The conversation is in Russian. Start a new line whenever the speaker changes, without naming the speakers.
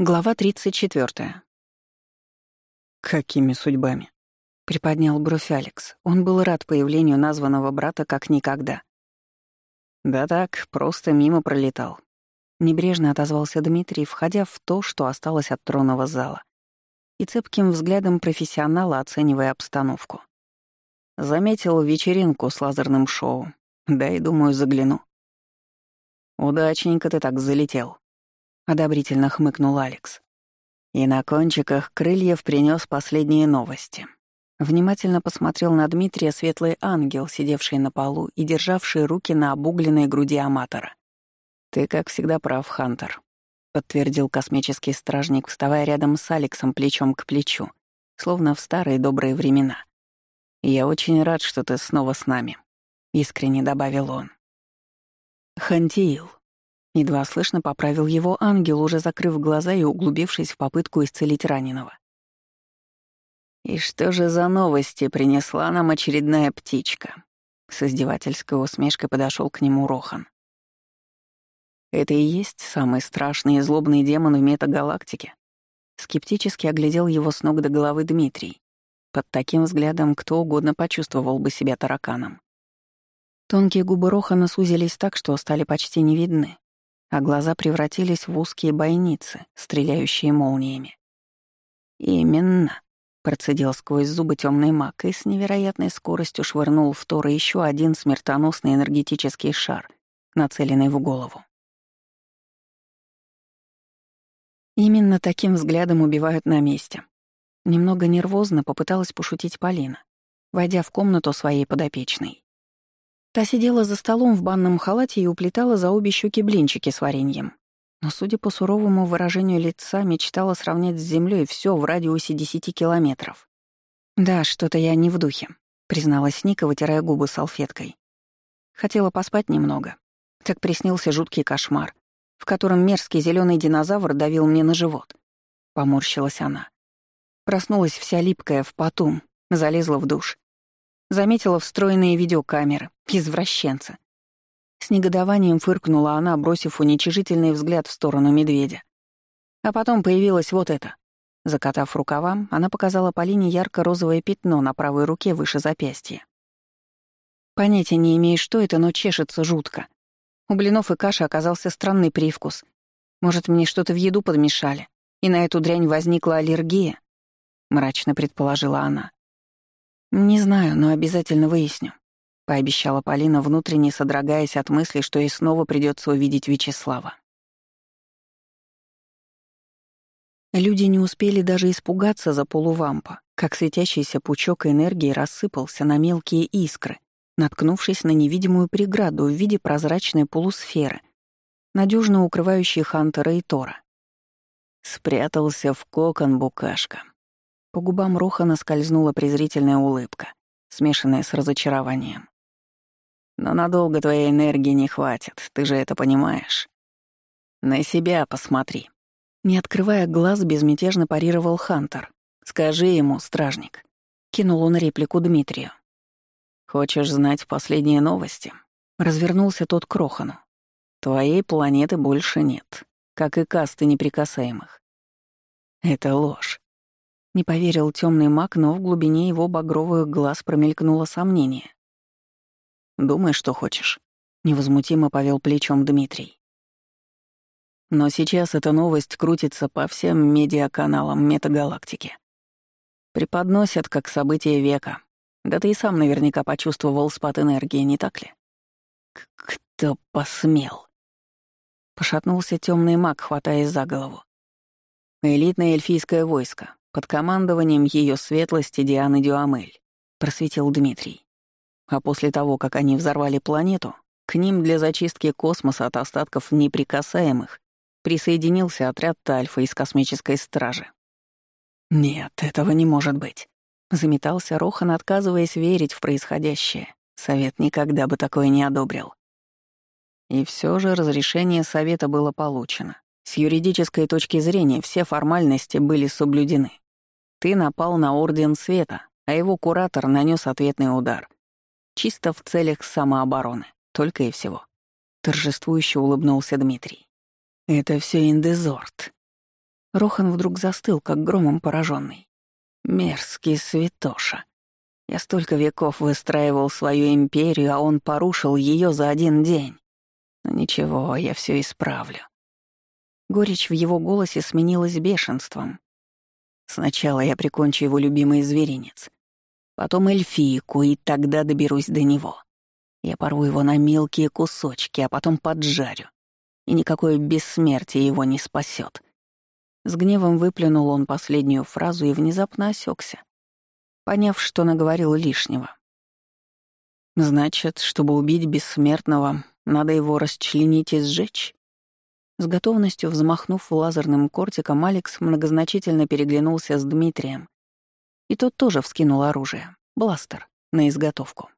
Глава 34.
«Какими судьбами?»
— приподнял бровь Алекс. Он был рад появлению названного брата как никогда.
«Да так, просто мимо пролетал».
Небрежно отозвался Дмитрий, входя в то, что осталось от тронного зала, и цепким взглядом профессионала оценивая обстановку. Заметил вечеринку с лазерным шоу. Да и думаю, загляну. «Удачненько ты так залетел», — одобрительно хмыкнул Алекс. И на кончиках крыльев принес последние новости. Внимательно посмотрел на Дмитрия светлый ангел, сидевший на полу и державший руки на обугленной груди аматора. «Ты, как всегда, прав, Хантер», — подтвердил космический стражник, вставая рядом с Алексом плечом к плечу, словно в старые добрые времена. «Я очень рад, что ты снова с нами», — искренне добавил он. «Хантиил», Едва слышно поправил его ангел, уже закрыв глаза и углубившись в попытку исцелить раненого. «И что же за новости принесла нам очередная птичка?» С издевательской усмешкой подошел к нему Рохан. «Это и есть самый страшный и злобный демон в метагалактике?» Скептически оглядел его с ног до головы Дмитрий. Под таким взглядом кто угодно почувствовал бы себя тараканом. Тонкие губы Рохана сузились так, что стали почти не видны, а глаза превратились в узкие бойницы, стреляющие молниями. «Именно», — процедил сквозь зубы темный маг и с невероятной скоростью швырнул в Тора еще один смертоносный энергетический шар, нацеленный в голову. Именно таким взглядом убивают на месте. Немного нервозно попыталась пошутить Полина, войдя в комнату своей подопечной. Та сидела за столом в банном халате и уплетала за обе щеки блинчики с вареньем. Но, судя по суровому выражению лица, мечтала сравнять с землей все в радиусе десяти километров. «Да, что-то я не в духе», — призналась Ника, вытирая губы салфеткой. Хотела поспать немного. Так приснился жуткий кошмар, в котором мерзкий зеленый динозавр давил мне на живот. Поморщилась она. Проснулась вся липкая в поту, залезла в душ. Заметила встроенные видеокамеры. Извращенца. С негодованием фыркнула она, бросив уничижительный взгляд в сторону медведя. А потом появилось вот это. Закатав рукава, она показала Полине ярко-розовое пятно на правой руке выше запястья. Понятия не имею, что это, но чешется жутко. У блинов и каши оказался странный привкус. Может, мне что-то в еду подмешали, и на эту дрянь возникла аллергия? Мрачно предположила она. «Не знаю, но обязательно выясню», — пообещала Полина, внутренне содрогаясь от мысли, что ей снова придется увидеть Вячеслава. Люди не успели даже испугаться за полувампа, как светящийся пучок энергии рассыпался на мелкие искры, наткнувшись на невидимую преграду в виде прозрачной полусферы, надежно укрывающей Хантера и Тора. Спрятался в кокон букашка. По губам Рохана скользнула презрительная улыбка, смешанная с разочарованием. «Но надолго твоей энергии не хватит, ты же это понимаешь. На себя посмотри». Не открывая глаз, безмятежно парировал Хантер. «Скажи ему, стражник». Кинул он реплику Дмитрию. «Хочешь знать последние новости?» Развернулся тот к Рохану. «Твоей планеты больше нет, как и касты неприкасаемых». «Это ложь. Не поверил темный маг, но в глубине его багровых глаз промелькнуло сомнение. «Думай, что хочешь», — невозмутимо повел плечом Дмитрий. Но сейчас эта новость крутится по всем медиаканалам метагалактики. Преподносят как событие века. Да ты и сам наверняка почувствовал спад энергии, не так ли? Кто посмел? Пошатнулся темный маг, хватаясь за голову. Элитное эльфийское войско, под командованием ее светлости Дианы Дюамель, просветил Дмитрий. А после того, как они взорвали планету, к ним для зачистки космоса от остатков неприкасаемых присоединился отряд Тальфа из космической стражи. «Нет, этого не может быть», — заметался Рохан, отказываясь верить в происходящее. Совет никогда бы такое не одобрил. И все же разрешение Совета было получено. С юридической точки зрения все формальности были соблюдены. Ты напал на Орден Света, а его куратор нанес ответный удар. Чисто в целях самообороны, только и всего. Торжествующе улыбнулся Дмитрий. Это все индезорт. Рохан вдруг застыл, как громом пораженный. Мерзкий святоша. Я столько веков выстраивал свою империю, а он порушил ее за один день. Но ничего, я все исправлю. Горечь в его голосе сменилась бешенством. Сначала я прикончу его любимый зверинец, потом эльфийку, и тогда доберусь до него. Я порву его на мелкие кусочки, а потом поджарю. И никакое бессмертие его не спасет. С гневом выплюнул он последнюю фразу и внезапно осекся, поняв, что наговорил лишнего. «Значит, чтобы убить бессмертного, надо его расчленить и сжечь?» С готовностью взмахнув лазерным кортиком, Алекс многозначительно переглянулся с Дмитрием. И тот тоже вскинул оружие. Бластер. На изготовку.